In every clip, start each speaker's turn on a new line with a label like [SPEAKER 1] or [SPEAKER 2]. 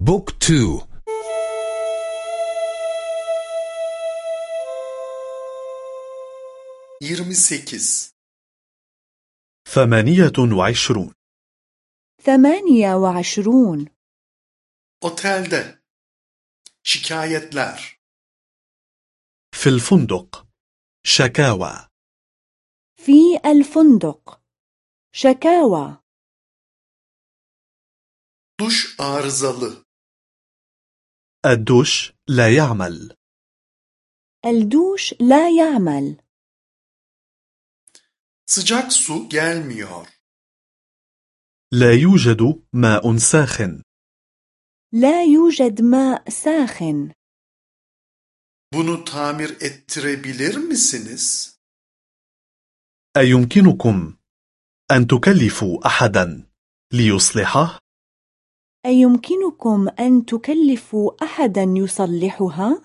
[SPEAKER 1] بوك تو.
[SPEAKER 2] yirmi sekiz
[SPEAKER 3] ثمانية وعشرون.
[SPEAKER 4] ثمانية وعشرون.
[SPEAKER 2] Otelde. Şikayetler.
[SPEAKER 3] في الفندق. شكاوى.
[SPEAKER 4] في الفندق. شكاوى.
[SPEAKER 2] Duş arızalı.
[SPEAKER 3] الدوش لا يعمل
[SPEAKER 4] الدوش لا يعمل
[SPEAKER 2] Sıcak su gelmiyor.
[SPEAKER 3] لا يوجد ماء ساخن
[SPEAKER 4] لا يوجد ماء ساخن
[SPEAKER 2] Bunu tamir ettirebilir misiniz?
[SPEAKER 3] أيمكنكم أن تكلفوا أحدا ليصلحه؟
[SPEAKER 4] أيمكنكم أن تكلفوا أحدا يصلحها؟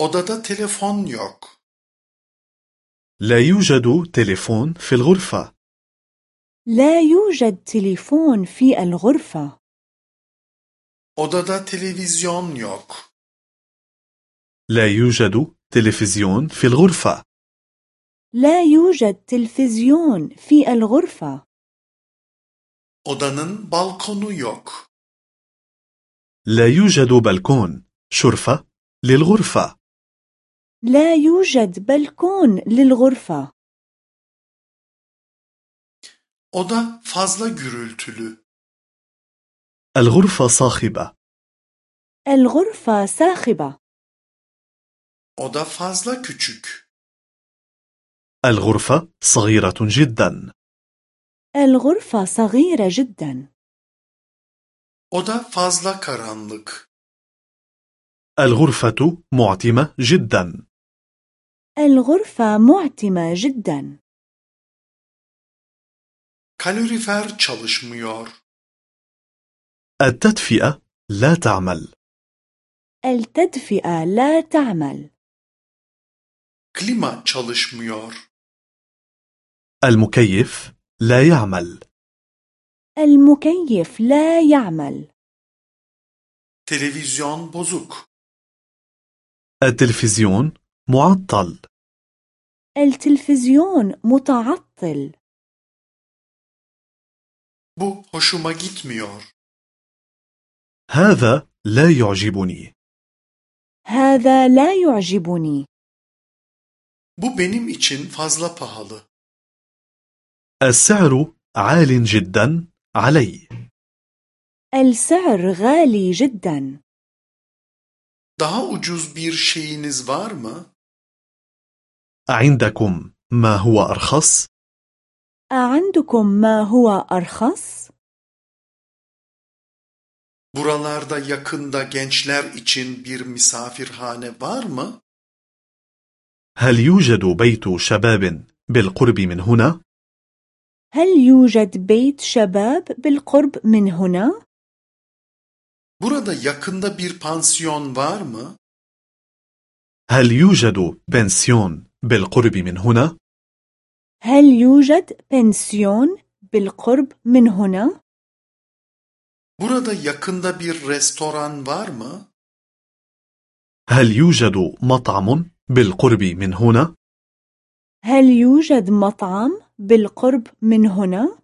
[SPEAKER 2] Odada telefon yok.
[SPEAKER 3] لا يوجد تليفون في الغرفة
[SPEAKER 4] لا يوجد تليفون في الغرفة
[SPEAKER 2] Odada televizyon yok.
[SPEAKER 3] لا يوجد تلفزيون في الغرفة
[SPEAKER 4] لا يوجد تلفزيون في الغرفة
[SPEAKER 2] Odanın balkonu yok.
[SPEAKER 3] لا يوجد بلكون شرفة للغرفة
[SPEAKER 4] لا يوجد بلكون للغرفة
[SPEAKER 2] Oda fazla gürültülü.
[SPEAKER 3] الغرفة صاخبة
[SPEAKER 4] الغرفة صاخبة
[SPEAKER 2] Oda fazla küçük.
[SPEAKER 3] الغرفة صغيرة جدا
[SPEAKER 4] الغرفة صغيرة جدا
[SPEAKER 2] Oda fazla karanlık.
[SPEAKER 3] الغرفة معتمة جدا
[SPEAKER 4] الغرفة معتمة جدا
[SPEAKER 2] Kalorifer çalışmıyor.
[SPEAKER 3] التدفئة لا تعمل
[SPEAKER 4] التدفئة لا تعمل
[SPEAKER 2] Klima çalışmıyor.
[SPEAKER 3] المكيف لا يعمل
[SPEAKER 4] المكيف لا يعمل
[SPEAKER 2] Televizyon bozuk.
[SPEAKER 3] التلفزيون معطل
[SPEAKER 4] التلفزيون متعطل
[SPEAKER 2] Bu hoşuma gitmiyor.
[SPEAKER 3] هذا لا يعجبني
[SPEAKER 4] هذا لا يعجبني
[SPEAKER 2] Bu benim için fazla pahalı.
[SPEAKER 3] السعر عال جدا علي
[SPEAKER 4] السعر غالي جدا
[SPEAKER 2] Daha ucuz bir şeyiniz var mı?
[SPEAKER 3] عندكم ما هو أرخص؟
[SPEAKER 4] أعندكم ما هو أرخص؟
[SPEAKER 2] Buralarda yakında gençler için bir misafirhane var mı?
[SPEAKER 3] هل يوجد بيت شباب بالقرب من هنا؟
[SPEAKER 4] هل يوجد بيت شباب بالقرب من هنا؟
[SPEAKER 2] Burada yakında bir pansiyon var mı?
[SPEAKER 3] هل يوجد بنسيون بالقرب من هنا؟
[SPEAKER 4] هل يوجد بنسيون بالقرب من هنا؟
[SPEAKER 2] Burada yakında bir restoran var mı?
[SPEAKER 3] هل يوجد مطعم بالقرب من هنا؟
[SPEAKER 4] هل يوجد مطعم بالقرب من هنا؟